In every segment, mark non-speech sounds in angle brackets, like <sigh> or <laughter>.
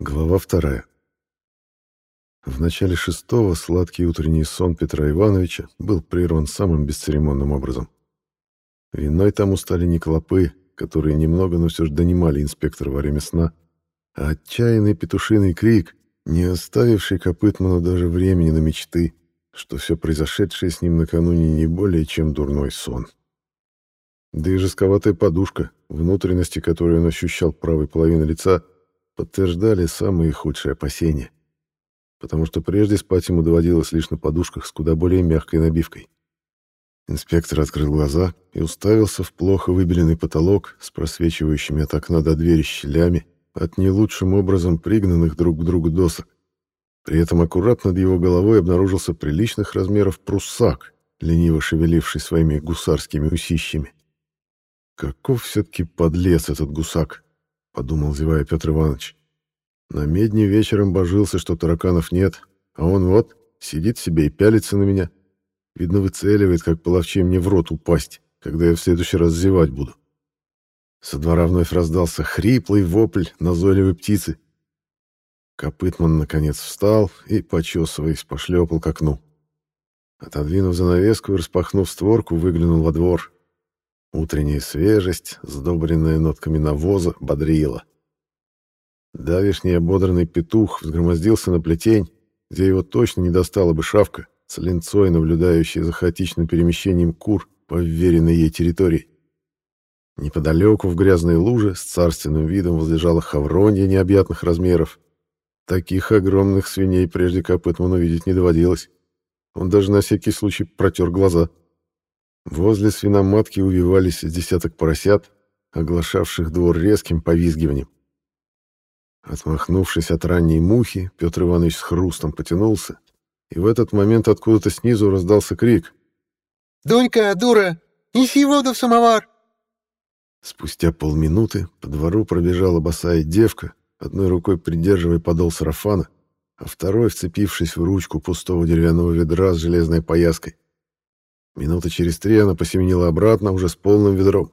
Глава вторая. В начале шестого сладкий утренний сон Петра Ивановича был прерван самым бесцеремонным образом. Виной тому стали не клопы, которые немного, но все же донимали инспектора во время сна, а отчаянный петушиный крик, не оставивший Копытману даже времени на мечты, что все произошедшее с ним накануне не более чем дурной сон. Да и жестковатая подушка, внутренности которой он ощущал правой половины лица, подтверждали самые худшие опасения. Потому что прежде спать ему доводилось лишь на подушках с куда более мягкой набивкой. Инспектор открыл глаза и уставился в плохо выбеленный потолок с просвечивающими от окна до двери щелями, от не лучшим образом пригнанных друг к другу досок. При этом аккуратно над его головой обнаружился приличных размеров пруссак, лениво шевеливший своими гусарскими усищами. «Каков все-таки подлец этот гусак!» — подумал, зевая Петр Иванович. «На медне вечером божился, что тараканов нет, а он вот сидит себе и пялится на меня. Видно, выцеливает, как половчей мне в рот упасть, когда я в следующий раз зевать буду. Со двора вновь раздался хриплый вопль назойливой птицы. Копытман, наконец, встал и, почесываясь, пошлепал к окну. Отодвинув занавеску и распахнув створку, выглянул во двор. Утренняя свежесть, сдобренная нотками навоза, бодрила. Давишний ободранный петух взгромоздился на плетень, где его точно не достала бы шавка, с линцой, наблюдающей за хаотичным перемещением кур по вверенной ей территории. Неподалеку в грязной луже с царственным видом возлежала хавронья необъятных размеров. Таких огромных свиней прежде Копытману увидеть не доводилось. Он даже на всякий случай протер глаза. Возле свиноматки увивались десяток поросят, оглашавших двор резким повизгиванием. Отмахнувшись от ранней мухи, Петр Иванович с хрустом потянулся и в этот момент откуда-то снизу раздался крик. «Дунька, дура, неси воду в самовар!» Спустя полминуты по двору пробежала босая девка, одной рукой придерживая подол сарафана, а второй вцепившись в ручку пустого деревянного ведра с железной пояской. Минуты через три она посеменила обратно уже с полным ведром.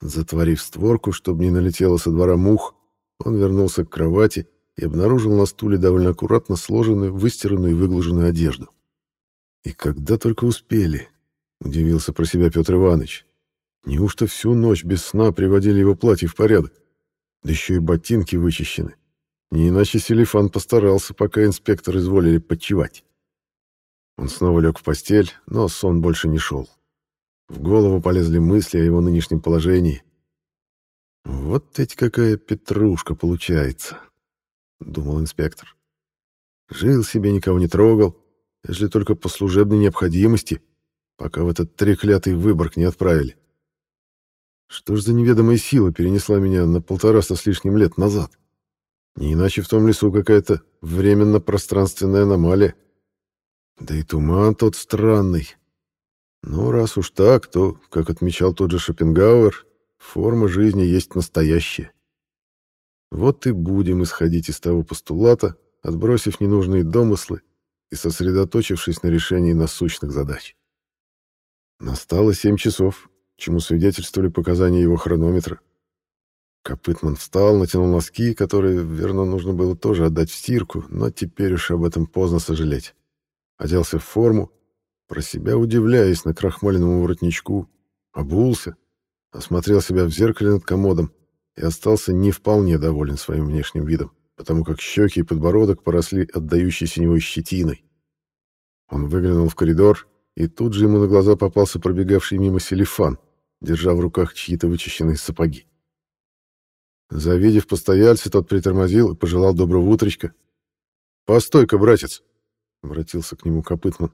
Затворив створку, чтобы не налетело со двора мух, он вернулся к кровати и обнаружил на стуле довольно аккуратно сложенную, выстиранную и выглаженную одежду. «И когда только успели», — удивился про себя Петр Иванович. «Неужто всю ночь без сна приводили его платье в порядок? Да еще и ботинки вычищены. Не иначе Селифан постарался, пока инспектор изволили подчевать». Он снова лег в постель, но сон больше не шел. В голову полезли мысли о его нынешнем положении. «Вот ведь какая петрушка получается!» — думал инспектор. «Жил себе, никого не трогал, если только по служебной необходимости, пока в этот треклятый выборг не отправили. Что ж за неведомая сила перенесла меня на полтораста с лишним лет назад? Не иначе в том лесу какая-то временно-пространственная аномалия. Да и туман тот странный. Но раз уж так, то, как отмечал тот же Шопенгауэр, форма жизни есть настоящая. Вот и будем исходить из того постулата, отбросив ненужные домыслы и сосредоточившись на решении насущных задач. Настало семь часов, чему свидетельствовали показания его хронометра. Копытман встал, натянул носки, которые, верно, нужно было тоже отдать в стирку, но теперь уж об этом поздно сожалеть. Оделся в форму, про себя удивляясь на крахмаленному воротничку, обулся, осмотрел себя в зеркале над комодом и остался не вполне доволен своим внешним видом, потому как щеки и подбородок поросли отдающей синевой щетиной. Он выглянул в коридор, и тут же ему на глаза попался пробегавший мимо селифан, держа в руках чьи-то вычищенные сапоги. Завидев постояльца, тот притормозил и пожелал доброго утречка. «Постой-ка, братец!» — обратился к нему Копытман.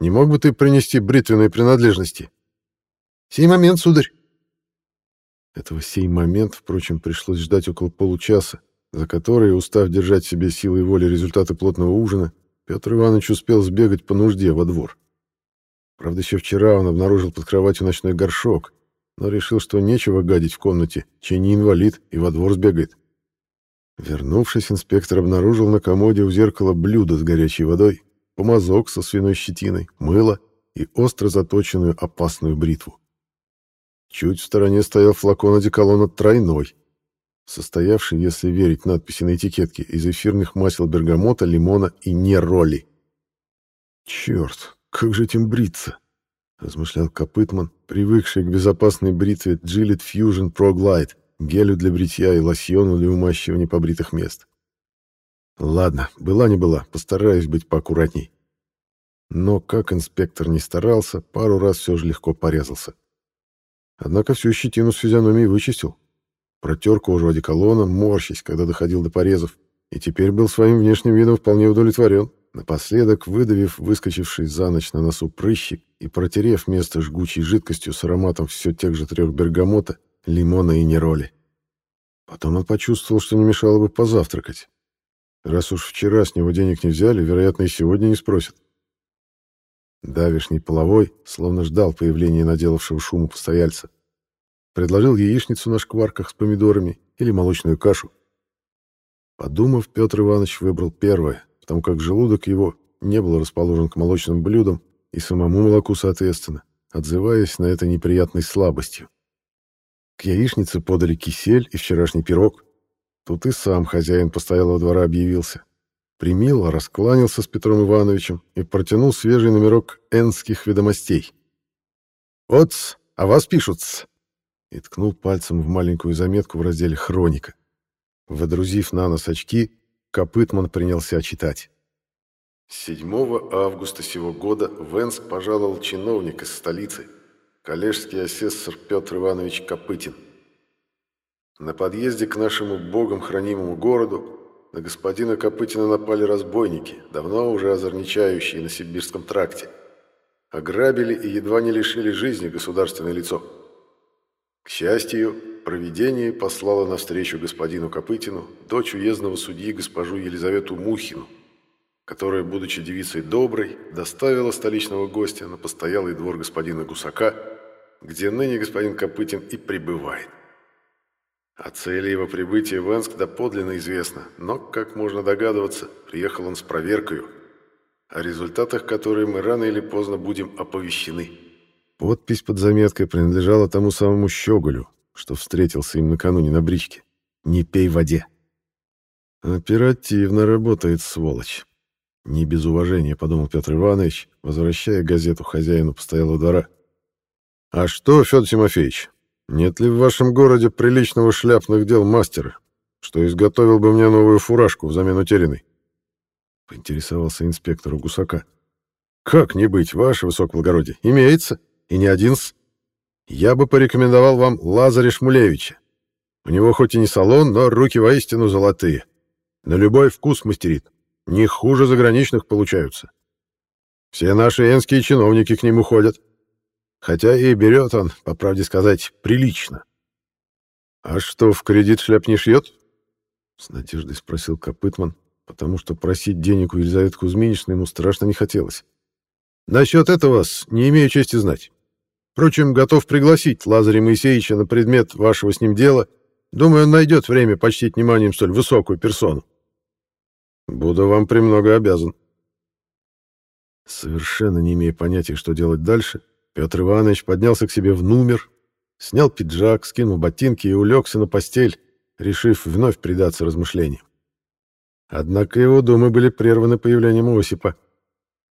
«Не мог бы ты принести бритвенные принадлежности?» «Сей момент, сударь!» Этого сей момент, впрочем, пришлось ждать около получаса, за который, устав держать в себе силой воли результаты плотного ужина, Петр Иванович успел сбегать по нужде во двор. Правда, еще вчера он обнаружил под кроватью ночной горшок, но решил, что нечего гадить в комнате, чей не инвалид, и во двор сбегает. Вернувшись, инспектор обнаружил на комоде у зеркала блюдо с горячей водой, помазок со свиной щетиной, мыло и остро заточенную опасную бритву. Чуть в стороне стоял флакон одеколона тройной. состоявший, если верить надписи на этикетке, из эфирных масел бергамота, лимона и нероли. «Черт, как же этим бриться?» — размышлял Копытман, привыкший к безопасной бритве Gillette Fusion Pro Glide, гелю для бритья и лосьону для умащивания побритых мест. Ладно, была не была, постараюсь быть поаккуратней. Но, как инспектор не старался, пару раз все же легко порезался. Однако всю щетину с физиономией вычистил. Протер кожу одеколоном, морщись, когда доходил до порезов, и теперь был своим внешним видом вполне удовлетворен. Напоследок, выдавив выскочивший за ночь на носу прыщик и протерев место жгучей жидкостью с ароматом все тех же трех бергамота, лимона и нероли. Потом он почувствовал, что не мешало бы позавтракать. Раз уж вчера с него денег не взяли, вероятно, и сегодня не спросят. Давишний половой словно ждал появления наделавшего шуму постояльца. Предложил яичницу на шкварках с помидорами или молочную кашу. Подумав, Петр Иванович выбрал первое, потому как желудок его не был расположен к молочным блюдам и самому молоку соответственно, отзываясь на это неприятной слабостью. К яичнице подали кисель и вчерашний пирог. Тут и сам хозяин постоялого двора объявился. Примило раскланялся с Петром Ивановичем и протянул свежий номерок энских ведомостей. «Вот, а вас пишут и ткнул пальцем в маленькую заметку в разделе «Хроника». Водрузив на нос очки, Копытман принялся читать. 7 августа сего года в Энск пожаловал чиновник из столицы, коллежский асессор Петр Иванович Копытин. На подъезде к нашему богом хранимому городу на господина Копытина напали разбойники, давно уже озорничающие на Сибирском тракте. Ограбили и едва не лишили жизни государственное лицо. К счастью, провидение послало навстречу господину Копытину дочь уездного судьи госпожу Елизавету Мухину, которая, будучи девицей доброй, доставила столичного гостя на постоялый двор господина Гусака, где ныне господин Копытин и пребывает. О цели его прибытия в Энск доподлинно известно, но, как можно догадываться, приехал он с проверкой, о результатах которой мы рано или поздно будем оповещены. Подпись под заметкой принадлежала тому самому Щеголю, что встретился им накануне на бричке. «Не пей в воде». «Оперативно работает, сволочь». Не без уважения, подумал Петр Иванович, возвращая газету хозяину постоялого двора. «А что, Федор Тимофеевич, нет ли в вашем городе приличного шляпных дел мастера, что изготовил бы мне новую фуражку взамен утерянной? Поинтересовался инспектор у гусака. Как не быть, ваше высокоблагородие? Имеется. И не один с... Я бы порекомендовал вам Лазаря Шмулевича. У него хоть и не салон, но руки воистину золотые. На любой вкус мастерит. Не хуже заграничных получаются. Все наши энские чиновники к нему ходят. Хотя и берет он, по правде сказать, прилично. «А что, в кредит шляп не шьет?» С надеждой спросил Копытман, потому что просить денег у Елизаветы Кузьминичны ему страшно не хотелось. «Насчет этого не имею чести знать. Впрочем, готов пригласить Лазаря Моисеевича на предмет вашего с ним дела. Думаю, он найдет время почтить вниманием столь высокую персону. Буду вам премного обязан». Совершенно не имея понятия, что делать дальше, Петр Иванович поднялся к себе в номер, снял пиджак, скинул ботинки и улегся на постель, решив вновь предаться размышлениям. Однако его дома были прерваны появлением Осипа.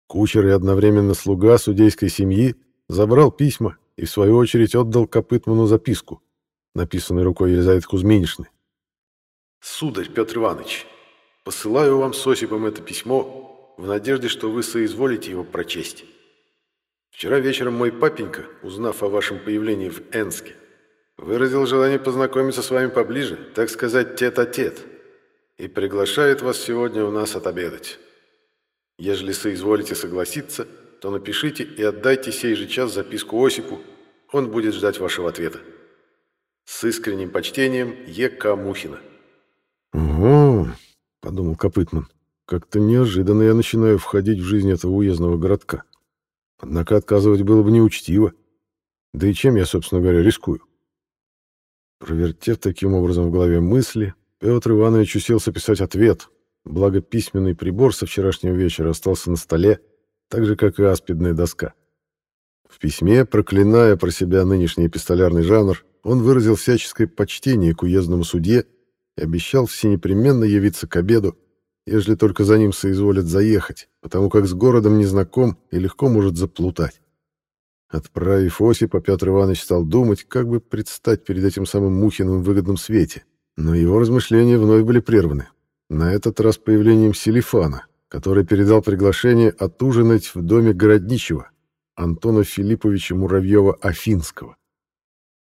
Кучер и одновременно слуга судейской семьи забрал письма и, в свою очередь, отдал Копытману записку, написанную рукой Елизаветы Кузьминишны. «Сударь Петр Иванович, посылаю вам с Осипом это письмо в надежде, что вы соизволите его прочесть». Вчера вечером мой папенька, узнав о вашем появлении в Энске, выразил желание познакомиться с вами поближе, так сказать, тет-а-тет, -тет, и приглашает вас сегодня у нас отобедать. Ежели соизволите согласиться, то напишите и отдайте сей же час записку Осипу, он будет ждать вашего ответа. С искренним почтением, Е.К. Мухина. «Ого!» — подумал Копытман. «Как-то неожиданно я начинаю входить в жизнь этого уездного городка». Однако отказывать было бы неучтиво. Да и чем я, собственно говоря, рискую? Провертев таким образом в голове мысли, Петр Иванович уселся писать ответ, благо письменный прибор со вчерашнего вечера остался на столе, так же, как и аспидная доска. В письме, проклиная про себя нынешний эпистолярный жанр, он выразил всяческое почтение к уездному судье и обещал всенепременно явиться к обеду, ежели только за ним соизволят заехать, потому как с городом не знаком и легко может заплутать. Отправив Осипа, Петр Иванович стал думать, как бы предстать перед этим самым Мухиным в выгодном свете. Но его размышления вновь были прерваны. На этот раз появлением Селифана, который передал приглашение отужинать в доме городничего Антона Филипповича Муравьева-Афинского.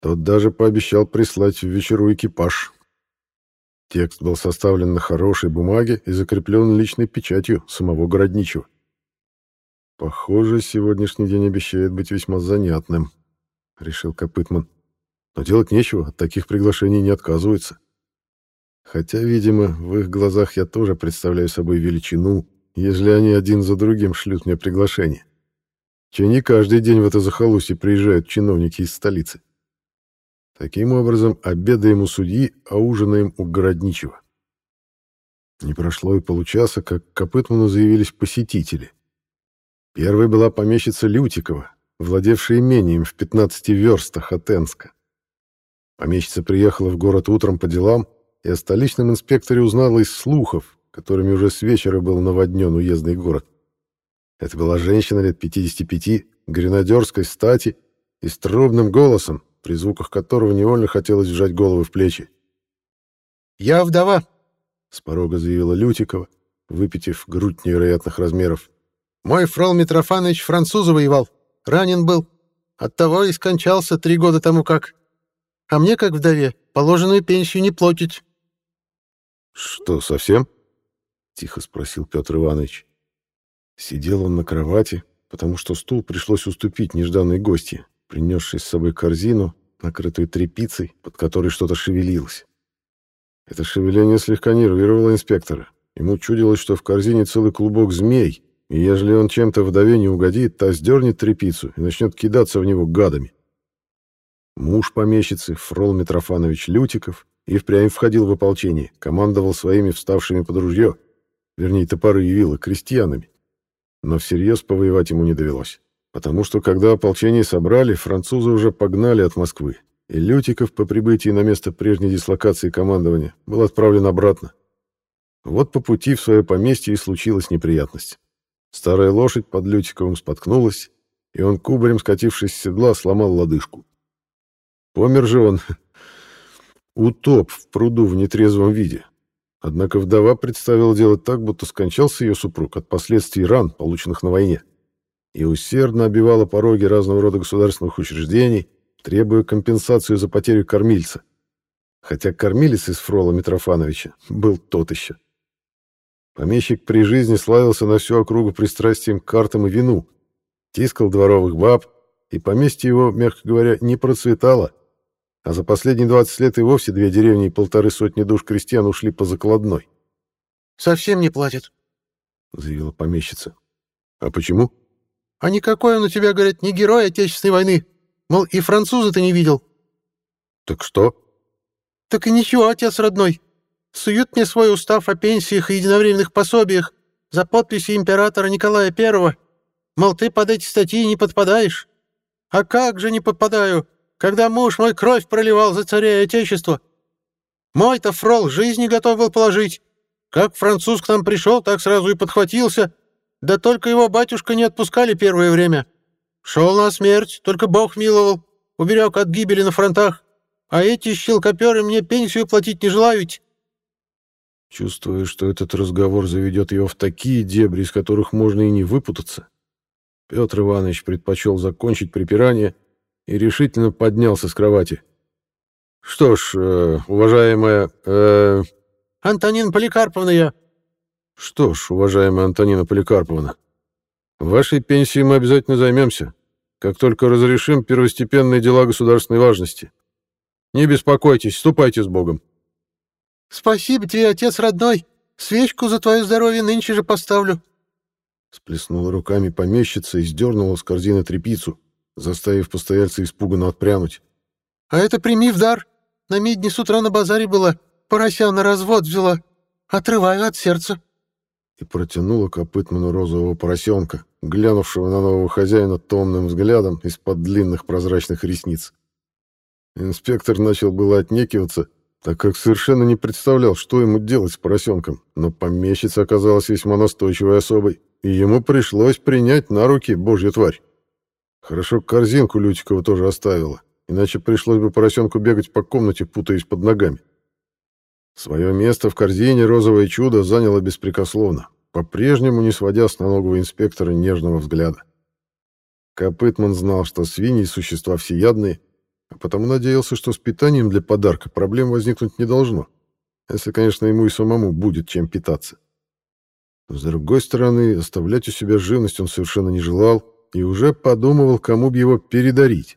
Тот даже пообещал прислать в вечеру экипаж. Текст был составлен на хорошей бумаге и закреплен личной печатью самого городничего. «Похоже, сегодняшний день обещает быть весьма занятным», — решил Копытман. «Но делать нечего, от таких приглашений не отказываются. Хотя, видимо, в их глазах я тоже представляю собой величину, если они один за другим шлют мне приглашение. Че не каждый день в это захолустье приезжают чиновники из столицы. Таким образом, обедаем у судьи, а ужинаем у городничего. Не прошло и получаса, как к Копытману заявились посетители. Первой была помещица Лютикова, владевшая имением в 15 верстах от Энска. Помещица приехала в город утром по делам и о столичном инспекторе узнала из слухов, которыми уже с вечера был наводнен уездный город. Это была женщина лет 55, гренадерской стати и с трубным голосом, при звуках которого невольно хотелось вжать голову в плечи. «Я вдова», — с порога заявила Лютикова, выпитив грудь невероятных размеров. «Мой фрол Митрофанович француза воевал, ранен был. Оттого и скончался три года тому как. А мне, как вдове, положенную пенсию не платить». «Что, совсем?» — тихо спросил Петр Иванович. Сидел он на кровати, потому что стул пришлось уступить нежданной гости, принесший с собой корзину, накрытую тряпицей, под которой что-то шевелилось. Это шевеление слегка нервировало инспектора. Ему чудилось, что в корзине целый клубок змей, и ежели он чем-то вдове не угодит, та сдернет тряпицу и начнет кидаться в него гадами. Муж помещицы, Фрол Митрофанович Лютиков, и впрямь входил в ополчение, командовал своими вставшими под ружье, вернее, топоры и вилы, крестьянами. Но всерьез повоевать ему не довелось. Потому что, когда ополчение собрали, французы уже погнали от Москвы, и Лютиков по прибытии на место прежней дислокации командования был отправлен обратно. Вот по пути в свое поместье и случилась неприятность. Старая лошадь под Лютиковым споткнулась, и он, кубарем скатившись с седла, сломал лодыжку. Помер же он <laughs> утоп в пруду в нетрезвом виде. Однако вдова представила делать так, будто скончался ее супруг от последствий ран, полученных на войне и усердно обивала пороги разного рода государственных учреждений, требуя компенсацию за потерю кормильца. Хотя кормилец из Фрола Митрофановича был тот еще. Помещик при жизни славился на всю округу пристрастием к картам и вину, тискал дворовых баб, и поместье его, мягко говоря, не процветало, а за последние 20 лет и вовсе две деревни и полторы сотни душ крестьян ушли по закладной. «Совсем не платят», — заявила помещица. «А почему?» А никакой он у тебя, говорят, не герой Отечественной войны. Мол, и француза ты не видел. Так что? Так и ничего, отец родной. Суют мне свой устав о пенсиях и единовременных пособиях за подписью императора Николая I. Мол, ты под эти статьи не подпадаешь. А как же не подпадаю, когда муж мой кровь проливал за царя и отечество? Мой-то фрол жизни готов был положить. Как француз к нам пришел, так сразу и подхватился, да только его батюшка не отпускали первое время. Шел на смерть, только Бог миловал, уберег от гибели на фронтах. А эти щелкоперы мне пенсию платить не желают. Чувствуя, что этот разговор заведет его в такие дебри, из которых можно и не выпутаться, Петр Иванович предпочел закончить припирание и решительно поднялся с кровати. «Что ж, э, уважаемая...» э... «Антонина Поликарповна я», что ж, уважаемая Антонина Поликарповна, вашей пенсией мы обязательно займемся, как только разрешим первостепенные дела государственной важности. Не беспокойтесь, ступайте с Богом. Спасибо тебе, отец родной. Свечку за твое здоровье нынче же поставлю. Сплеснула руками помещица и сдернула с корзины трепицу, заставив постояльца испуганно отпрянуть. А это прими в дар. На медне с утра на базаре была, порося на развод взяла. Отрываю от сердца и протянула копытману розового поросенка, глянувшего на нового хозяина томным взглядом из-под длинных прозрачных ресниц. Инспектор начал было отнекиваться, так как совершенно не представлял, что ему делать с поросенком, но помещица оказалась весьма настойчивой особой, и ему пришлось принять на руки божью тварь. Хорошо корзинку Лютикова тоже оставила, иначе пришлось бы поросенку бегать по комнате, путаясь под ногами. Свое место в корзине розовое чудо заняло беспрекословно, по-прежнему не сводя с налогового инспектора нежного взгляда. Копытман знал, что свиньи — существа всеядные, а потому надеялся, что с питанием для подарка проблем возникнуть не должно, если, конечно, ему и самому будет чем питаться. С другой стороны, оставлять у себя живность он совершенно не желал и уже подумывал, кому бы его передарить.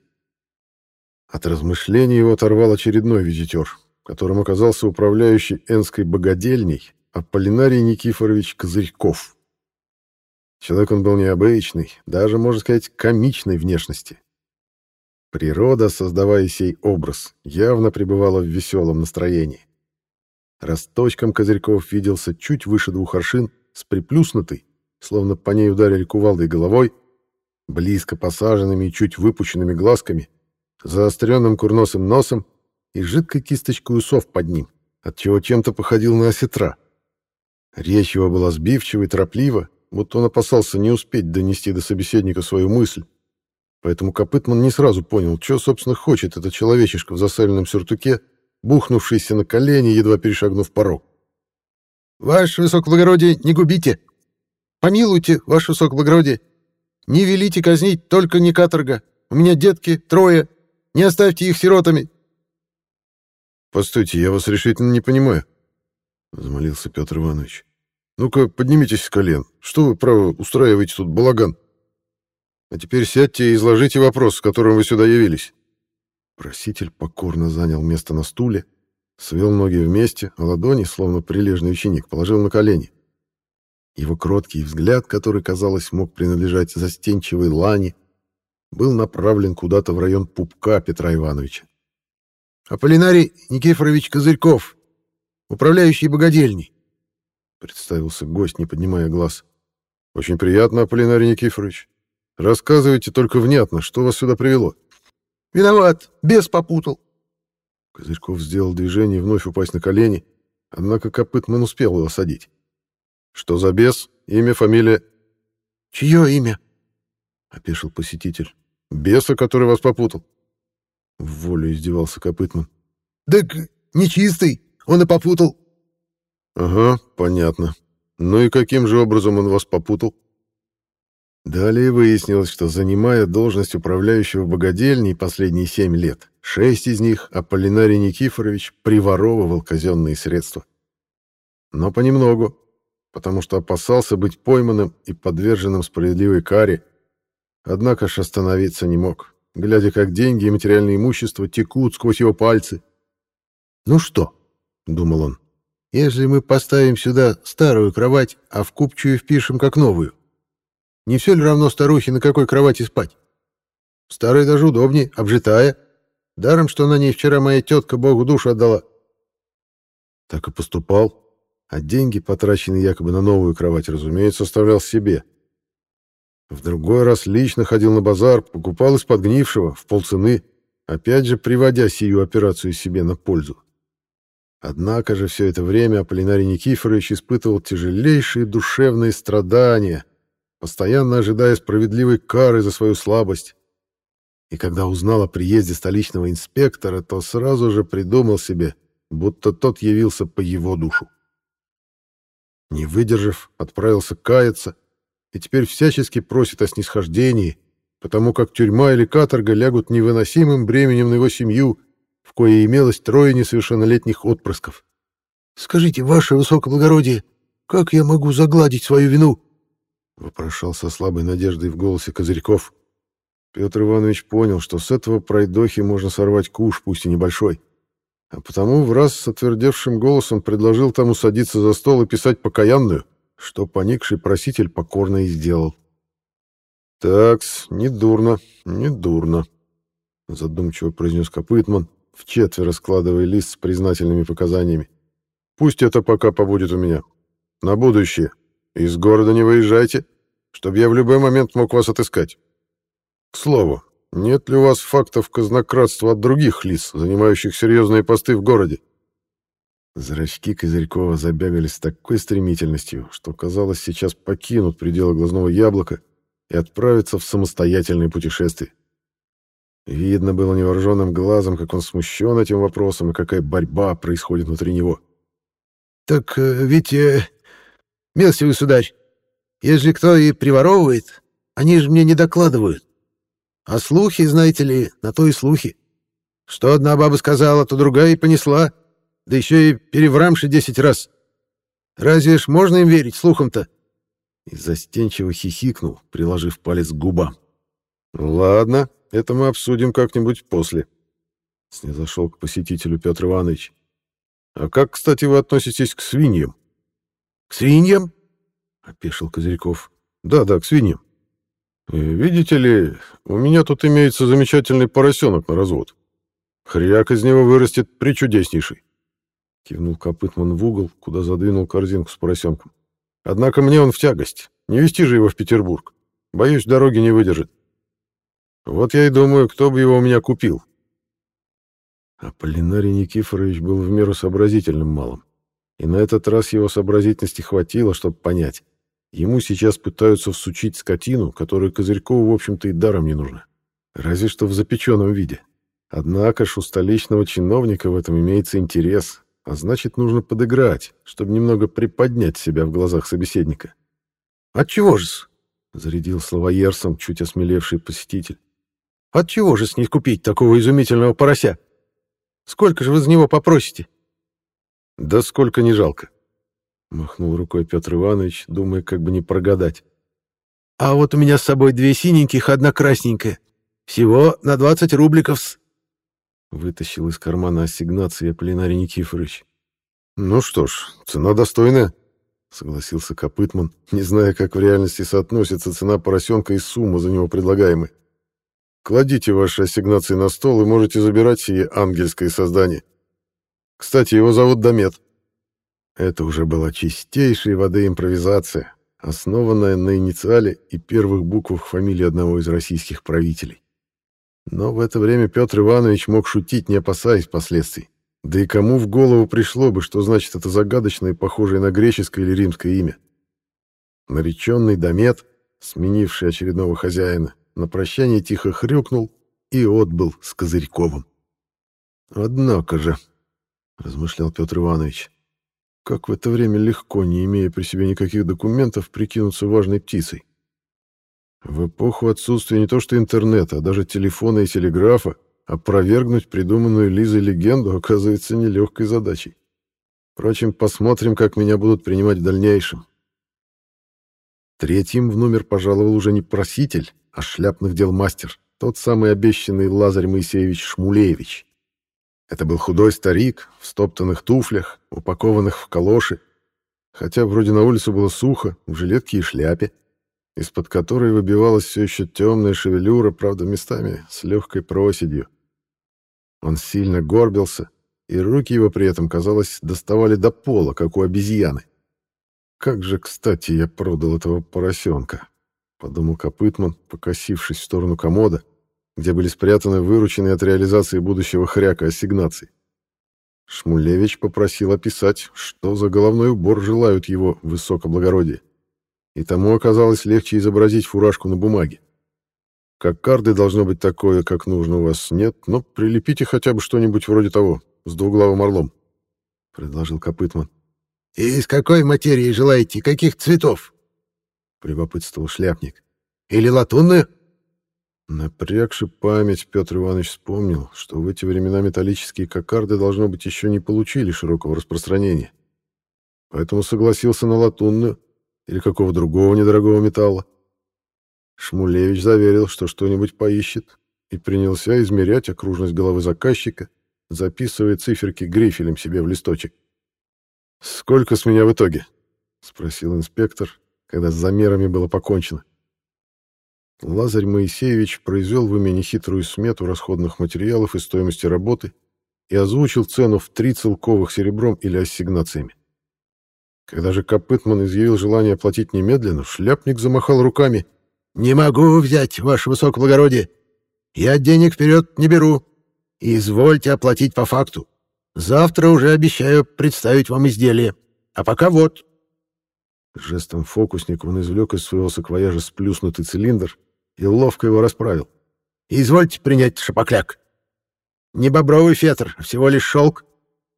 От размышлений его оторвал очередной визитер, которым оказался управляющий Энской богадельней Аполлинарий Никифорович Козырьков. Человек он был необычный, даже, можно сказать, комичной внешности. Природа, создавая сей образ, явно пребывала в веселом настроении. Росточком Козырьков виделся чуть выше двух аршин, с приплюснутой, словно по ней ударили кувалдой головой, близко посаженными и чуть выпученными глазками, заостренным курносым носом и жидкой кисточкой усов под ним, отчего чем-то походил на осетра. Речь его была сбивчива и тороплива, будто он опасался не успеть донести до собеседника свою мысль, Поэтому Копытман не сразу понял, что, собственно, хочет этот человечишка в засаленном сюртуке, бухнувшийся на колени, едва перешагнув порог. «Ваше высокоблагородие, не губите! Помилуйте, ваше высокоблагородие! Не велите казнить, только не каторга! У меня детки, трое! Не оставьте их сиротами!» «Постойте, я вас решительно не понимаю», — взмолился Петр Иванович. «Ну-ка, поднимитесь с колен. Что вы, право, устраиваете тут балаган?» А теперь сядьте и изложите вопрос, с которым вы сюда явились». Проситель покорно занял место на стуле, свел ноги вместе, а ладони, словно прилежный ученик, положил на колени. Его кроткий взгляд, который, казалось, мог принадлежать застенчивой лани, был направлен куда-то в район пупка Петра Ивановича. «Аполлинарий Никифорович Козырьков, управляющий богадельней», — представился гость, не поднимая глаз. «Очень приятно, Аполлинарий Никифорович. Рассказывайте только внятно, что вас сюда привело. Виноват, бес попутал. Козырьков сделал движение вновь упасть на колени, однако Копытман успел его осадить. Что за бес? Имя, фамилия? Чье имя? Опешил посетитель. Беса, который вас попутал. В волю издевался Копытман. Так нечистый, он и попутал. Ага, понятно. Ну и каким же образом он вас попутал? Далее выяснилось, что, занимая должность управляющего богадельней последние семь лет, шесть из них Аполлинарий Никифорович приворовывал казенные средства. Но понемногу, потому что опасался быть пойманным и подверженным справедливой каре, однако ж остановиться не мог, глядя, как деньги и материальное имущество текут сквозь его пальцы. «Ну что?» — думал он. «Если мы поставим сюда старую кровать, а в купчую впишем как новую, не все ли равно старухе на какой кровати спать? Старая даже удобнее, обжитая. Даром, что на ней вчера моя тетка Богу душу отдала. Так и поступал. А деньги, потраченные якобы на новую кровать, разумеется, оставлял себе. В другой раз лично ходил на базар, покупал из подгнившего в полцены, опять же приводя сию операцию себе на пользу. Однако же все это время Аполлинарий Никифорович испытывал тяжелейшие душевные страдания, постоянно ожидая справедливой кары за свою слабость. И когда узнал о приезде столичного инспектора, то сразу же придумал себе, будто тот явился по его душу. Не выдержав, отправился каяться и теперь всячески просит о снисхождении, потому как тюрьма или каторга лягут невыносимым бременем на его семью, в кое имелось трое несовершеннолетних отпрысков. «Скажите, ваше высокоблагородие, как я могу загладить свою вину?» — вопрошал со слабой надеждой в голосе Козырьков. Петр Иванович понял, что с этого пройдохи можно сорвать куш, пусть и небольшой. А потому в раз с отвердевшим голосом предложил тому садиться за стол и писать покаянную, что поникший проситель покорно и сделал. «Такс, не дурно, не дурно», — задумчиво произнес Копытман, вчетверо складывая лист с признательными показаниями. «Пусть это пока побудет у меня. На будущее. Из города не выезжайте, чтобы я в любой момент мог вас отыскать. К слову, нет ли у вас фактов казнократства от других лиц, занимающих серьезные посты в городе? Зрачки Козырькова забегали с такой стремительностью, что, казалось, сейчас покинут пределы глазного яблока и отправятся в самостоятельное путешествие. Видно было невооруженным глазом, как он смущен этим вопросом и какая борьба происходит внутри него. «Так э, ведь, э, милостивый сударь, если кто и приворовывает, они же мне не докладывают. А слухи, знаете ли, на то и слухи. Что одна баба сказала, то другая и понесла, да еще и переврамши десять раз. Разве ж можно им верить слухам-то?» И застенчиво хихикнул, приложив палец к губам. «Ладно, это мы обсудим как-нибудь после», — снизошел к посетителю Петр Иванович. «А как, кстати, вы относитесь к свиньям?» «К свиньям?» — опешил Козырьков. «Да-да, к свиньям. Э, видите ли, у меня тут имеется замечательный поросенок на развод. Хряк из него вырастет причудеснейший. Кивнул Копытман в угол, куда задвинул корзинку с поросенком. Однако мне он в тягость. Не вести же его в Петербург. Боюсь, дороги не выдержит. Вот я и думаю, кто бы его у меня купил. А Полинарий Никифорович был в меру сообразительным малым. И на этот раз его сообразительности хватило, чтобы понять. Ему сейчас пытаются всучить скотину, которая Козырькову, в общем-то, и даром не нужна. Разве что в запеченном виде. Однако ж у столичного чиновника в этом имеется интерес, а значит, нужно подыграть, чтобы немного приподнять себя в глазах собеседника. «Отчего же-с?» — зарядил словоерсом чуть осмелевший посетитель. «Отчего же с них купить такого изумительного порося? Сколько же вы за него попросите?» «Да сколько не жалко», Махнул рукой Петр Иванович, думая, как бы не прогадать. «А вот у меня с собой две синеньких, одна красненькая. Всего на двадцать рубликов-с». Вытащил из кармана ассигнации Аполлинарий Никифорович. «Ну что ж, цена достойная», — согласился Копытман, не зная, как в реальности соотносится цена поросенка и сумма за него предлагаемая. «Кладите ваши ассигнации на стол и можете забирать сие ангельское создание. Кстати, его зовут Домет». Это уже была чистейшей воды импровизация, основанная на инициале и первых буквах фамилии одного из российских правителей. Но в это время Петр Иванович мог шутить, не опасаясь последствий. Да и кому в голову пришло бы, что значит это загадочное, похожее на греческое или римское имя? Нареченный Домет, сменивший очередного хозяина, на прощание тихо хрюкнул и отбыл с Козырьковым. «Однако же», — размышлял Петр Иванович, как в это время легко, не имея при себе никаких документов, прикинуться важной птицей. В эпоху отсутствия не то что интернета, а даже телефона и телеграфа опровергнуть придуманную Лизой легенду оказывается нелегкой задачей. Впрочем, посмотрим, как меня будут принимать в дальнейшем. Третьим в номер пожаловал уже не проситель, а шляпных дел мастер, тот самый обещанный Лазарь Моисеевич Шмулеевич. Это был худой старик в стоптанных туфлях, упакованных в калоши, хотя вроде на улице было сухо, в жилетке и шляпе, из-под которой выбивалась все еще темная шевелюра, правда, местами с легкой проседью. Он сильно горбился, и руки его при этом, казалось, доставали до пола, как у обезьяны. «Как же, кстати, я продал этого поросенка», — подумал Копытман, покосившись в сторону комода, где были спрятаны вырученные от реализации будущего хряка ассигнаций. Шмулевич попросил описать, что за головной убор желают его высокоблагородие. И тому оказалось легче изобразить фуражку на бумаге. Как карды должно быть такое, как нужно у вас, нет, но прилепите хотя бы что-нибудь вроде того, с двуглавым орлом, — предложил Копытман. — И из какой материи желаете, каких цветов? — прибопытствовал шляпник. — Или латунную? — Напрягши память, Петр Иванович вспомнил, что в эти времена металлические кокарды, должно быть, еще не получили широкого распространения. Поэтому согласился на латунную или какого другого недорогого металла. Шмулевич заверил, что что-нибудь поищет, и принялся измерять окружность головы заказчика, записывая циферки грифелем себе в листочек. «Сколько с меня в итоге?» — спросил инспектор, когда с замерами было покончено. Лазарь Моисеевич произвел в уме нехитрую смету расходных материалов и стоимости работы и озвучил цену в три целковых серебром или ассигнациями. Когда же Копытман изъявил желание оплатить немедленно, шляпник замахал руками. «Не могу взять, ваше высокоблагородие. Я денег вперед не беру. Извольте оплатить по факту. Завтра уже обещаю представить вам изделие. А пока вот». Жестом фокусника он извлек из своего саквояжа сплюснутый цилиндр и ловко его расправил. «Извольте принять шапокляк. Не бобровый фетр, а всего лишь шелк.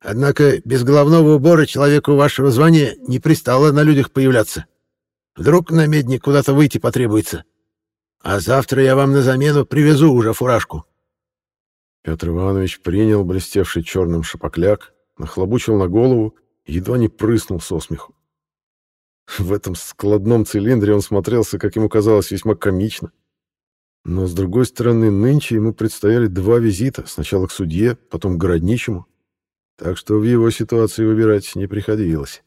Однако без головного убора человеку вашего звания не пристало на людях появляться. Вдруг на медне куда-то выйти потребуется. А завтра я вам на замену привезу уже фуражку». Петр Иванович принял блестевший черным шапокляк, нахлобучил на голову и едва не прыснул со смеху. В этом складном цилиндре он смотрелся, как ему казалось, весьма комично. Но, с другой стороны, нынче ему предстояли два визита, сначала к судье, потом к городничему, так что в его ситуации выбирать не приходилось.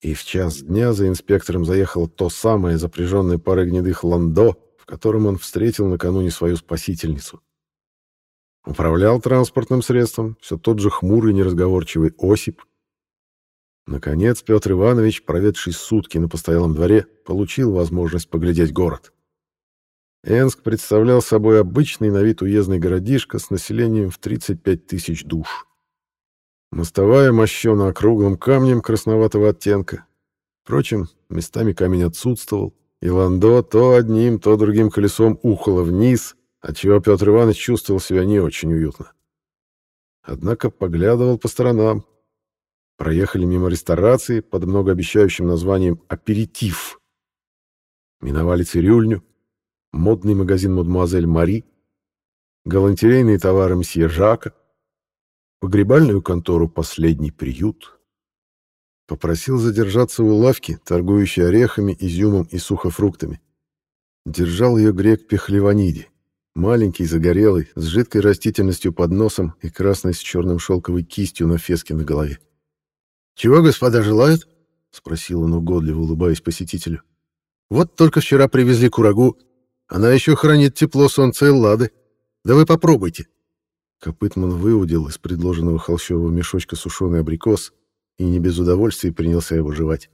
И в час дня за инспектором заехало то самое запряженное парой гнедых ландо, в котором он встретил накануне свою спасительницу. Управлял транспортным средством все тот же хмурый неразговорчивый Осип. Наконец Петр Иванович, проведший сутки на постоялом дворе, получил возможность поглядеть город. Энск представлял собой обычный на вид уездный городишко с населением в 35 тысяч душ. Мостовая мощена округлым камнем красноватого оттенка. Впрочем, местами камень отсутствовал, и Ландо то одним, то другим колесом ухало вниз, отчего Петр Иванович чувствовал себя не очень уютно. Однако поглядывал по сторонам. Проехали мимо ресторации под многообещающим названием «Аперитив». Миновали цирюльню, модный магазин «Мадемуазель Мари», галантерейные товары мсье Жака, погребальную контору «Последний приют». Попросил задержаться у лавки, торгующей орехами, изюмом и сухофруктами. Держал ее грек Пехлеваниди, маленький, загорелый, с жидкой растительностью под носом и красной с черным шелковой кистью на феске на голове. «Чего господа желают?» — спросил он угодливо, улыбаясь посетителю. «Вот только вчера привезли курагу. Она еще хранит тепло солнца и лады. Да вы попробуйте». Копытман выудил из предложенного холщового мешочка сушеный абрикос и не без удовольствия принялся его жевать.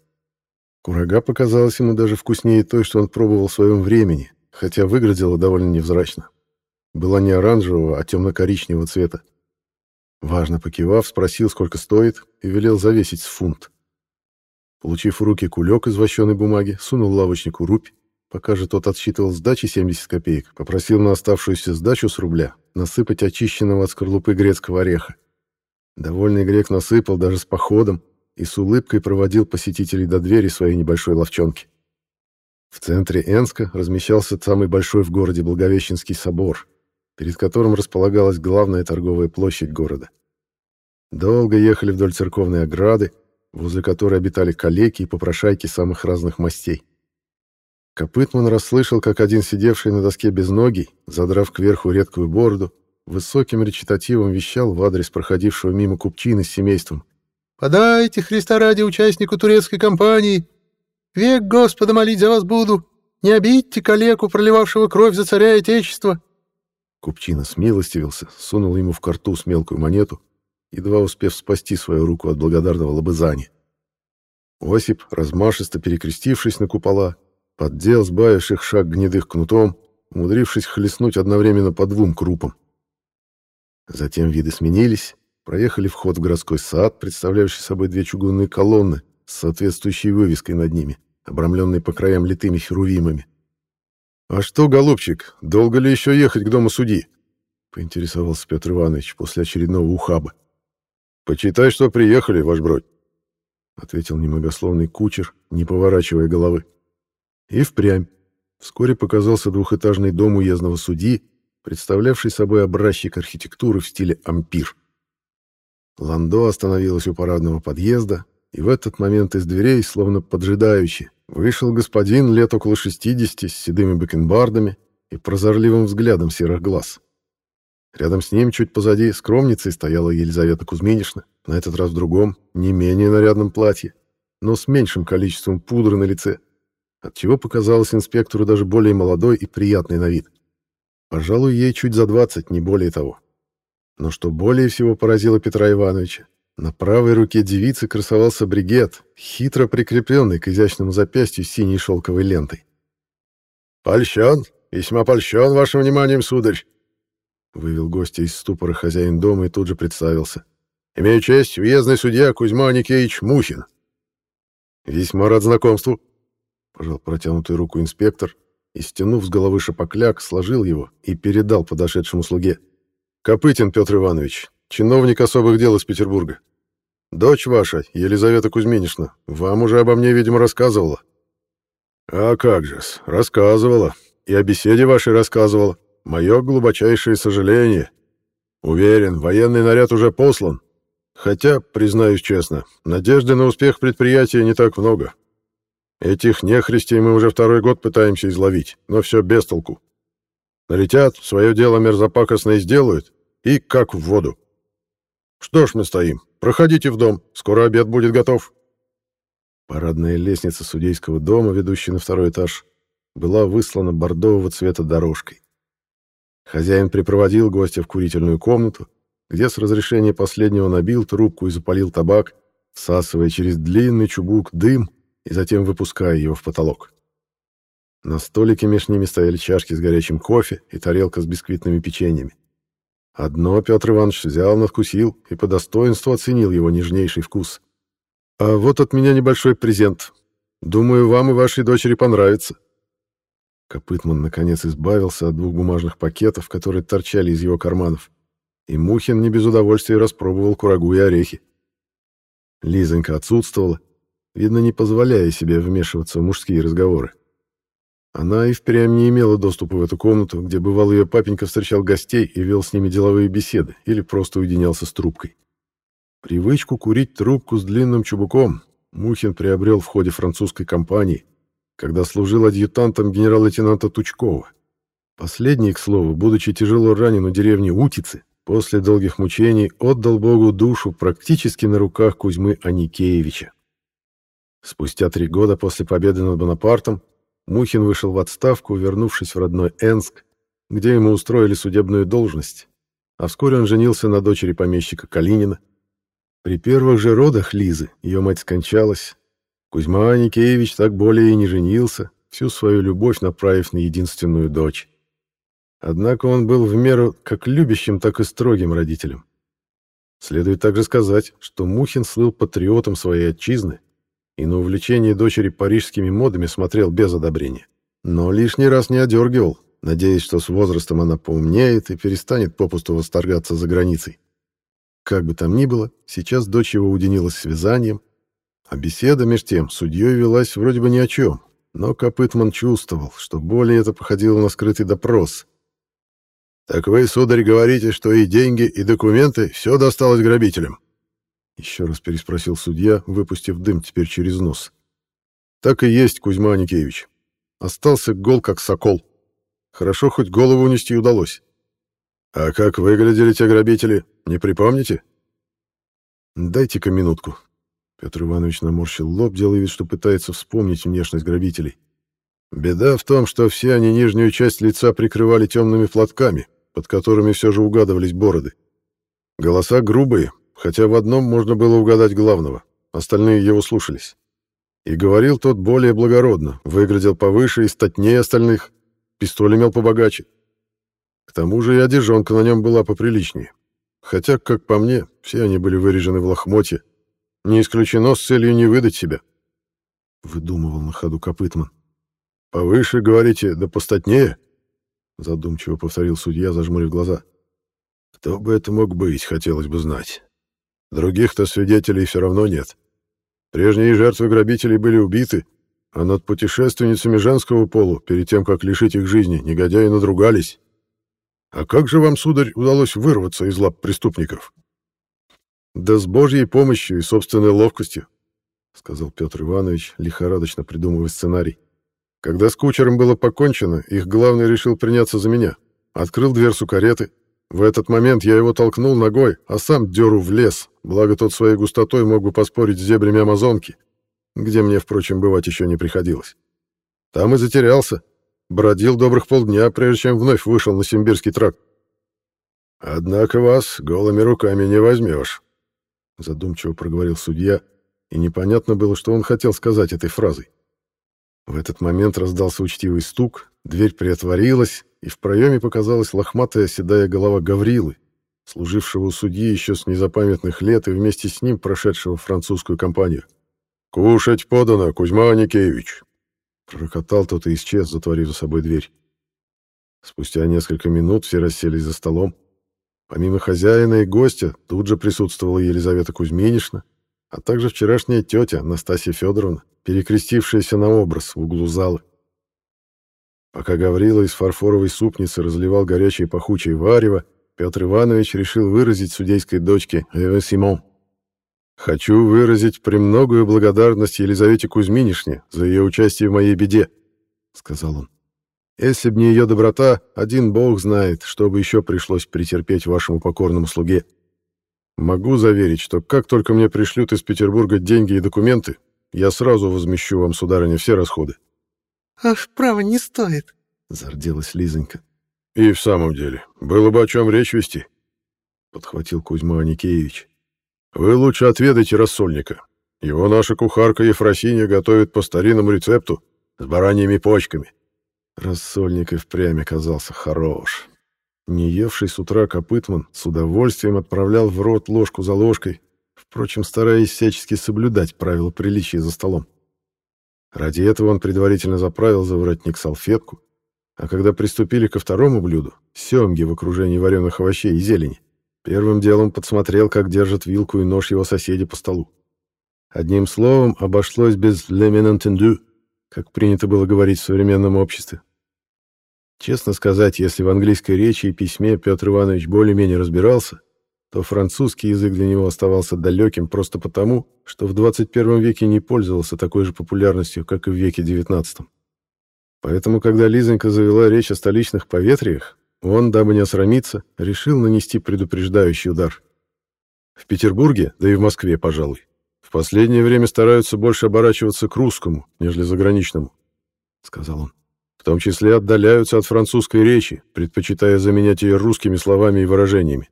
Курага показалась ему даже вкуснее той, что он пробовал в своем времени, хотя выглядела довольно невзрачно. Была не оранжевого, а темно-коричневого цвета. Важно покивав, спросил, сколько стоит, и велел завесить с фунт. Получив в руки кулек из вощеной бумаги, сунул лавочнику рубь, пока же тот отсчитывал сдачи 70 копеек, попросил на оставшуюся сдачу с рубля насыпать очищенного от скорлупы грецкого ореха. Довольный грек насыпал даже с походом и с улыбкой проводил посетителей до двери своей небольшой ловчонки. В центре Энска размещался самый большой в городе Благовещенский собор, перед которым располагалась главная торговая площадь города. Долго ехали вдоль церковной ограды, возле которой обитали калеки и попрошайки самых разных мастей. Копытман расслышал, как один сидевший на доске без ноги, задрав кверху редкую бороду, высоким речитативом вещал в адрес проходившего мимо купчины с семейством. «Подайте, Христа ради, участнику турецкой компании! Век Господа молить за вас буду! Не обидьте калеку, проливавшего кровь за царя и отечество!» Купчина смилостивился, сунул ему в картуз мелкую монету, едва успев спасти свою руку от благодарного лобызания. Осип, размашисто перекрестившись на купола, поддел сбавивших шаг гнедых кнутом, умудрившись хлестнуть одновременно по двум крупам. Затем виды сменились, проехали вход в городской сад, представляющий собой две чугунные колонны с соответствующей вывеской над ними, обрамленной по краям литыми херувимами. «А что, голубчик, долго ли еще ехать к дому судьи?» — поинтересовался Петр Иванович после очередного ухаба. «Почитай, что приехали, ваш бродь», — ответил немногословный кучер, не поворачивая головы. И впрямь. Вскоре показался двухэтажный дом уездного судьи, представлявший собой образчик архитектуры в стиле ампир. Ландо остановилась у парадного подъезда, и в этот момент из дверей, словно поджидающий, вышел господин лет около 60 с седыми бакенбардами и прозорливым взглядом серых глаз. Рядом с ним, чуть позади, скромницей стояла Елизавета Кузьминишна, на этот раз в другом, не менее нарядном платье, но с меньшим количеством пудры на лице отчего показалась инспектору даже более молодой и приятной на вид. Пожалуй, ей чуть за двадцать, не более того. Но что более всего поразило Петра Ивановича, на правой руке девицы красовался бригет, хитро прикрепленный к изящному запястью синей шелковой лентой. «Польщен, весьма польщен вашим вниманием, сударь!» вывел гостя из ступора хозяин дома и тут же представился. «Имею честь, въездный судья Кузьма Никеевич Мухин». «Весьма рад знакомству», — пожал протянутую руку инспектор и, стянув с головы шапокляк, сложил его и передал подошедшему слуге. «Копытин Петр Иванович, чиновник особых дел из Петербурга. Дочь ваша, Елизавета Кузьминишна, вам уже обо мне, видимо, рассказывала». «А как же-с, рассказывала. И о беседе вашей рассказывала. Мое глубочайшее сожаление. Уверен, военный наряд уже послан. Хотя, признаюсь честно, надежды на успех предприятия не так много. Этих нехристей мы уже второй год пытаемся изловить, но все без толку. Налетят, свое дело мерзопакостное сделают, и как в воду. Что ж мы стоим? Проходите в дом, скоро обед будет готов. Парадная лестница судейского дома, ведущая на второй этаж, была выслана бордового цвета дорожкой. Хозяин припроводил гостя в курительную комнату, где с разрешения последнего набил трубку и запалил табак, всасывая через длинный чубук дым и затем выпуская его в потолок. На столике между ними стояли чашки с горячим кофе и тарелка с бисквитными печеньями. Одно Петр Иванович взял, надкусил и по достоинству оценил его нежнейший вкус. «А вот от меня небольшой презент. Думаю, вам и вашей дочери понравится». Копытман наконец избавился от двух бумажных пакетов, которые торчали из его карманов. И Мухин не без удовольствия распробовал курагу и орехи. Лизонька отсутствовала, видно, не позволяя себе вмешиваться в мужские разговоры. Она и впрямь не имела доступа в эту комнату, где бывал ее папенька встречал гостей и вел с ними деловые беседы или просто уединялся с трубкой. Привычку курить трубку с длинным чубуком Мухин приобрел в ходе французской кампании, когда служил адъютантом генерал-лейтенанта Тучкова. Последний, к слову, будучи тяжело ранен у деревни Утицы, после долгих мучений отдал Богу душу практически на руках Кузьмы Аникеевича. Спустя три года после победы над Бонапартом Мухин вышел в отставку, вернувшись в родной Энск, где ему устроили судебную должность, а вскоре он женился на дочери помещика Калинина. При первых же родах Лизы ее мать скончалась, Кузьма Аникеевич так более и не женился, всю свою любовь направив на единственную дочь. Однако он был в меру как любящим, так и строгим родителем. Следует также сказать, что Мухин слыл патриотом своей отчизны и на увлечение дочери парижскими модами смотрел без одобрения. Но лишний раз не одергивал, надеясь, что с возрастом она поумнеет и перестанет попусту восторгаться за границей. Как бы там ни было, сейчас дочь его уденилась связанием, а беседа, меж тем, судьей велась вроде бы ни о чем, но Копытман чувствовал, что более это походило на скрытый допрос. «Так вы, сударь, говорите, что и деньги, и документы — все досталось грабителям?» Еще раз переспросил судья, выпустив дым теперь через нос. «Так и есть, Кузьма Аникеевич. Остался гол, как сокол. Хорошо, хоть голову унести удалось. А как выглядели те грабители, не припомните?» «Дайте-ка минутку», Петр Иванович наморщил лоб, делая вид, что пытается вспомнить внешность грабителей. Беда в том, что все они нижнюю часть лица прикрывали темными платками, под которыми все же угадывались бороды. Голоса грубые, хотя в одном можно было угадать главного, остальные его слушались. И говорил тот более благородно, выглядел повыше и статнее остальных, пистоль имел побогаче. К тому же и одежонка на нем была поприличнее. Хотя, как по мне, все они были вырежены в лохмотье, не исключено с целью не выдать себя. Выдумывал на ходу Копытман. Повыше, говорите, да постатнее? Задумчиво повторил судья, зажмурив глаза. Кто бы это мог быть, хотелось бы знать. Других-то свидетелей все равно нет. Прежние жертвы грабителей были убиты, а над путешественницами женского полу, перед тем, как лишить их жизни, негодяи надругались. А как же вам, сударь, удалось вырваться из лап преступников? Да с Божьей помощью и собственной ловкостью, сказал Петр Иванович, лихорадочно придумывая сценарий. Когда с кучером было покончено, их главный решил приняться за меня. Открыл дверцу кареты. В этот момент я его толкнул ногой, а сам дёру в лес, благо тот своей густотой мог бы поспорить с зебрями Амазонки, где мне, впрочем, бывать еще не приходилось. Там и затерялся. Бродил добрых полдня, прежде чем вновь вышел на Симбирский тракт. «Однако вас голыми руками не возьмешь», задумчиво проговорил судья, и непонятно было, что он хотел сказать этой фразой. В этот момент раздался учтивый стук, дверь приотворилась, и в проеме показалась лохматая седая голова Гаврилы, служившего у судьи еще с незапамятных лет и вместе с ним прошедшего французскую кампанию. «Кушать подано, Кузьма Аникеевич!» Прокатал тот и исчез, затворив за собой дверь. Спустя несколько минут все расселись за столом. Помимо хозяина и гостя, тут же присутствовала Елизавета Кузьминишна, а также вчерашняя тетя Настасья Федоровна, перекрестившаяся на образ в углу зала. Пока Гаврила из фарфоровой супницы разливал горячее пахучее варево, Петр Иванович решил выразить судейской дочке Эве Симон. «Хочу выразить премногую благодарность Елизавете Кузьминишне за ее участие в моей беде», — сказал он. «Если б не ее доброта, один бог знает, что бы еще пришлось претерпеть вашему покорному слуге. Могу заверить, что как только мне пришлют из Петербурга деньги и документы, я сразу возмещу вам, сударыня, все расходы». «Ах, право, не стоит», — зарделась Лизонька. «И в самом деле, было бы о чем речь вести», — подхватил Кузьма Аникеевич. «Вы лучше отведайте рассольника. Его наша кухарка Ефросинья готовит по старинному рецепту с бараньими почками». Рассольник и впрямь оказался хорош. Не евший с утра Копытман с удовольствием отправлял в рот ложку за ложкой, впрочем, стараясь всячески соблюдать правила приличия за столом. Ради этого он предварительно заправил за воротник салфетку, а когда приступили ко второму блюду, семги в окружении вареных овощей и зелени, первым делом подсмотрел, как держат вилку и нож его соседи по столу. Одним словом, обошлось без «le menentendu», как принято было говорить в современном обществе. Честно сказать, если в английской речи и письме Петр Иванович более-менее разбирался, то французский язык для него оставался далеким просто потому, что в 21 веке не пользовался такой же популярностью, как и в веке XIX. Поэтому, когда Лизонька завела речь о столичных поветриях, он, дабы не осрамиться, решил нанести предупреждающий удар. В Петербурге, да и в Москве, пожалуй, в последнее время стараются больше оборачиваться к русскому, нежели заграничному, — сказал он. В том числе отдаляются от французской речи, предпочитая заменять ее русскими словами и выражениями.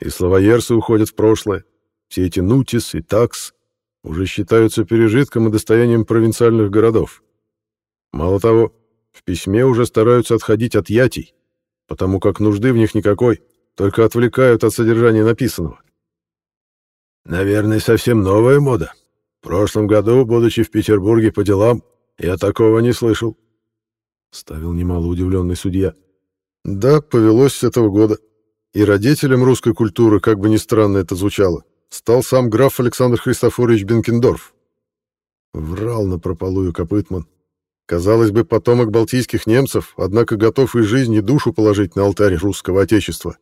И словоерсы уходят в прошлое. Все эти нутис и такс уже считаются пережитком и достоянием провинциальных городов. Мало того, в письме уже стараются отходить от ятий, потому как нужды в них никакой, только отвлекают от содержания написанного. Наверное, совсем новая мода. В прошлом году, будучи в Петербурге по делам, я такого не слышал. Ставил немало удивленный судья. Да, повелось с этого года. И родителем русской культуры, как бы ни странно это звучало, стал сам граф Александр Христофорович Бенкендорф. Врал на прополую Копытман, Казалось бы, потомок балтийских немцев, однако готов и жизнь, и душу положить на алтарь русского отечества.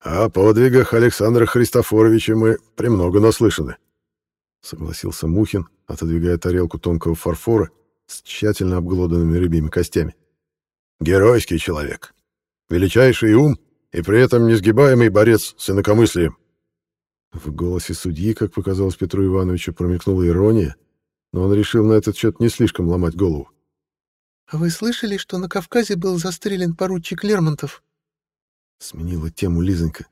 О подвигах Александра Христофоровича мы премного наслышаны, согласился Мухин, отодвигая тарелку тонкого фарфора с тщательно обглоданными рыбьими костями. Геройский человек, величайший ум и при этом несгибаемый борец с инакомыслием. В голосе судьи, как показалось Петру Ивановичу, промелькнула ирония, но он решил на этот счет не слишком ломать голову. «А вы слышали, что на Кавказе был застрелен поручик Лермонтов?» Сменила тему Лизонька.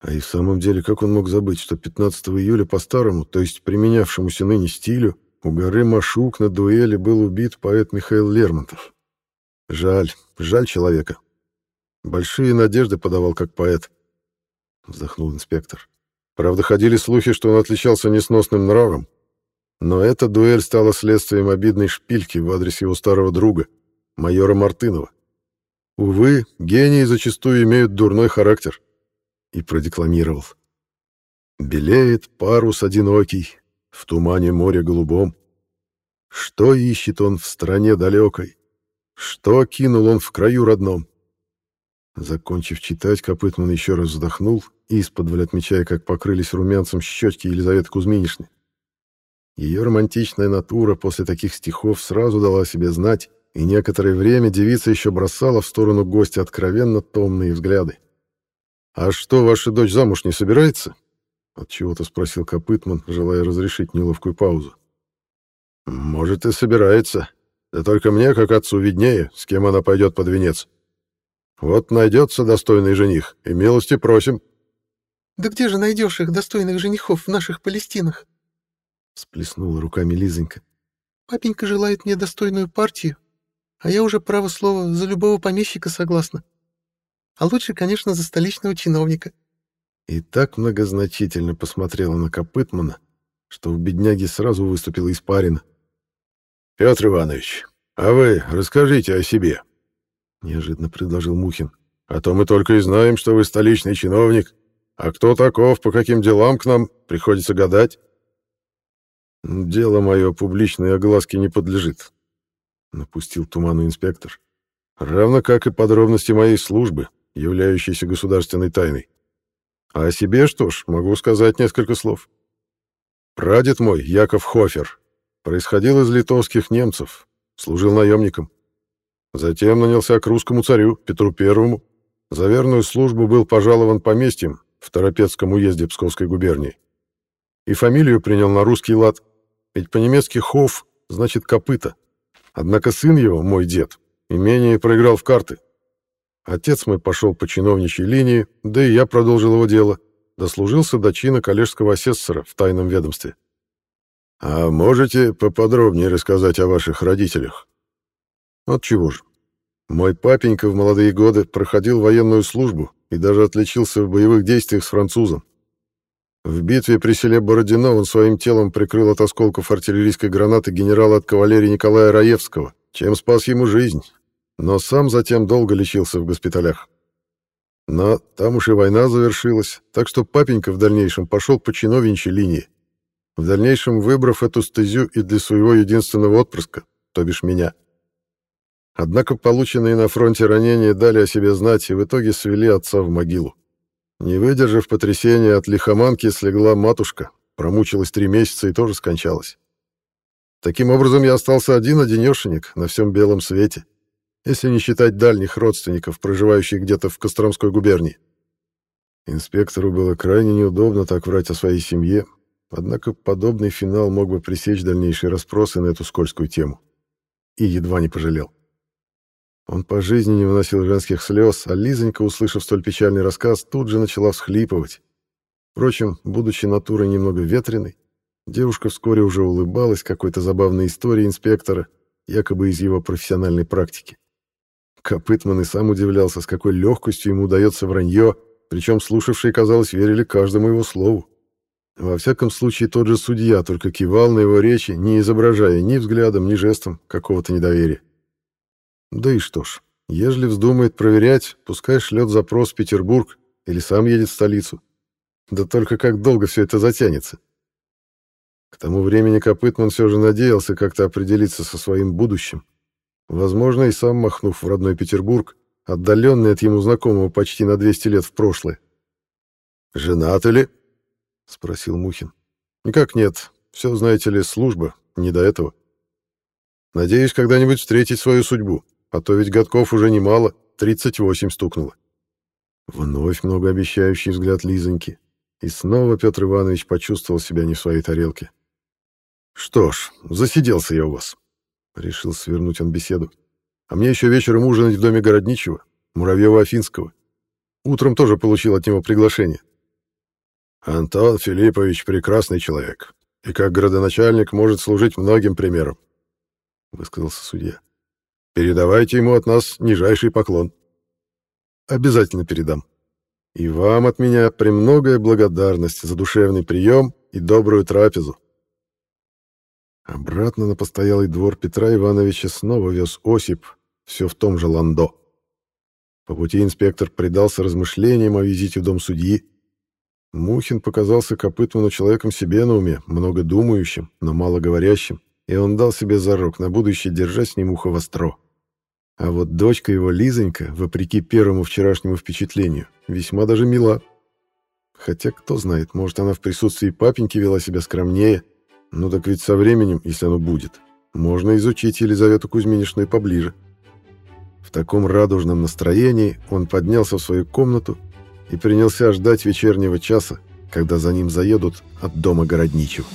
А и в самом деле, как он мог забыть, что 15 июля по-старому, то есть применявшемуся ныне стилю, у горы Машук на дуэли был убит поэт Михаил Лермонтов. Жаль, жаль человека. Большие надежды подавал как поэт. Вздохнул инспектор. Правда, ходили слухи, что он отличался несносным нравом, но эта дуэль стала следствием обидной шпильки в адрес его старого друга, майора Мартынова. Увы, гении зачастую имеют дурной характер. И продекламировал. Белеет парус одинокий в тумане моря голубом. Что ищет он в стране далекой? Что кинул он в краю родном? Закончив читать, Копытман еще раз вздохнул, из-под отмечая, как покрылись румянцем щечки Елизаветы Кузьминишны. Ее романтичная натура после таких стихов сразу дала себе знать, и некоторое время девица еще бросала в сторону гостя откровенно томные взгляды. «А что, ваша дочь замуж не собирается?» — отчего-то спросил Копытман, желая разрешить неловкую паузу. «Может, и собирается. Да только мне, как отцу, виднее, с кем она пойдет под венец. Вот найдется достойный жених, и милости просим». «Да где же найдешь их, достойных женихов, в наших Палестинах?» Всплеснула руками Лизонька. «Папенька желает мне достойную партию, А я уже, право слова, за любого помещика согласна. А лучше, конечно, за столичного чиновника. И так многозначительно посмотрела на Копытмана, что у бедняги сразу выступила испарина. «Петр Иванович, а вы расскажите о себе», — неожиданно предложил Мухин. «А то мы только и знаем, что вы столичный чиновник, а кто таков, по каким делам к нам, приходится гадать». «Дело мое публичной огласке не подлежит», — напустил туману инспектор. «Равно как и подробности моей службы, являющейся государственной тайной. А о себе, что ж, могу сказать несколько слов. Прадед мой, Яков Хофер, происходил из литовских немцев, служил наемником. Затем нанялся к русскому царю Петру Первому. За верную службу был пожалован поместьем в Торопецком уезде Псковской губернии. И фамилию принял на русский лад, ведь по-немецки «хоф» значит «копыта». Однако сын его, мой дед, имение проиграл в карты. Отец мой пошел по чиновничьей линии, да и я продолжил его дело. Дослужился до чина коллежского асессора в тайном ведомстве. «А можете поподробнее рассказать о ваших родителях?» «От чего же? Мой папенька в молодые годы проходил военную службу и даже отличился в боевых действиях с французом. В битве при селе Бородино он своим телом прикрыл от осколков артиллерийской гранаты генерала от кавалерии Николая Раевского, чем спас ему жизнь, но сам затем долго лечился в госпиталях. Но там уж и война завершилась, так что папенька в дальнейшем пошел по чиновничьей линии, в дальнейшем выбрав эту стезю и для своего единственного отпрыска, то бишь меня. Однако полученные на фронте ранения дали о себе знать и в итоге свели отца в могилу. Не выдержав потрясения от лихоманки, слегла матушка, промучилась три месяца и тоже скончалась. Таким образом, я остался один-одинешенек на всем белом свете если не считать дальних родственников, проживающих где-то в Костромской губернии. Инспектору было крайне неудобно так врать о своей семье, однако подобный финал мог бы пресечь дальнейшие расспросы на эту скользкую тему. И едва не пожалел. Он по жизни не выносил женских слез, а Лизонька, услышав столь печальный рассказ, тут же начала всхлипывать. Впрочем, будучи натурой немного ветреной, девушка вскоре уже улыбалась какой-то забавной истории инспектора, якобы из его профессиональной практики. Копытман и сам удивлялся, с какой легкостью ему удается вранье, причем слушавшие, казалось, верили каждому его слову. Во всяком случае, тот же судья только кивал на его речи, не изображая ни взглядом, ни жестом какого-то недоверия. Да и что ж, ежели вздумает проверять, пускай шлет запрос в Петербург или сам едет в столицу. Да только как долго все это затянется. К тому времени Копытман все же надеялся как-то определиться со своим будущим Возможно, и сам махнув в родной Петербург, отдаленный от ему знакомого почти на 200 лет в прошлое. «Женаты ли?» — спросил Мухин. «Никак нет. Все, знаете ли, служба. Не до этого. Надеюсь, когда-нибудь встретить свою судьбу, а то ведь годков уже немало, 38 стукнуло». Вновь многообещающий взгляд Лизоньки. И снова Петр Иванович почувствовал себя не в своей тарелке. «Что ж, засиделся я у вас. Решил свернуть он беседу. А мне еще вечером ужинать в доме Городничего, Муравьева-Афинского. Утром тоже получил от него приглашение. Антон Филиппович прекрасный человек, и как градоначальник может служить многим примером, высказался судья. Передавайте ему от нас нижайший поклон. Обязательно передам. И вам от меня премногая благодарность за душевный прием и добрую трапезу. Обратно на постоялый двор Петра Ивановича снова вез Осип, все в том же ландо. По пути инспектор предался размышлениям о визите в дом судьи. Мухин показался Копытману человеком себе на уме, много но мало говорящим, и он дал себе зарок на будущее держать с ним ухо востро. А вот дочка его, Лизонька, вопреки первому вчерашнему впечатлению, весьма даже мила. Хотя, кто знает, может, она в присутствии папеньки вела себя скромнее, ну так ведь со временем, если оно будет, можно изучить Елизавету Кузьминишну и поближе. В таком радужном настроении он поднялся в свою комнату и принялся ждать вечернего часа, когда за ним заедут от дома Городничего.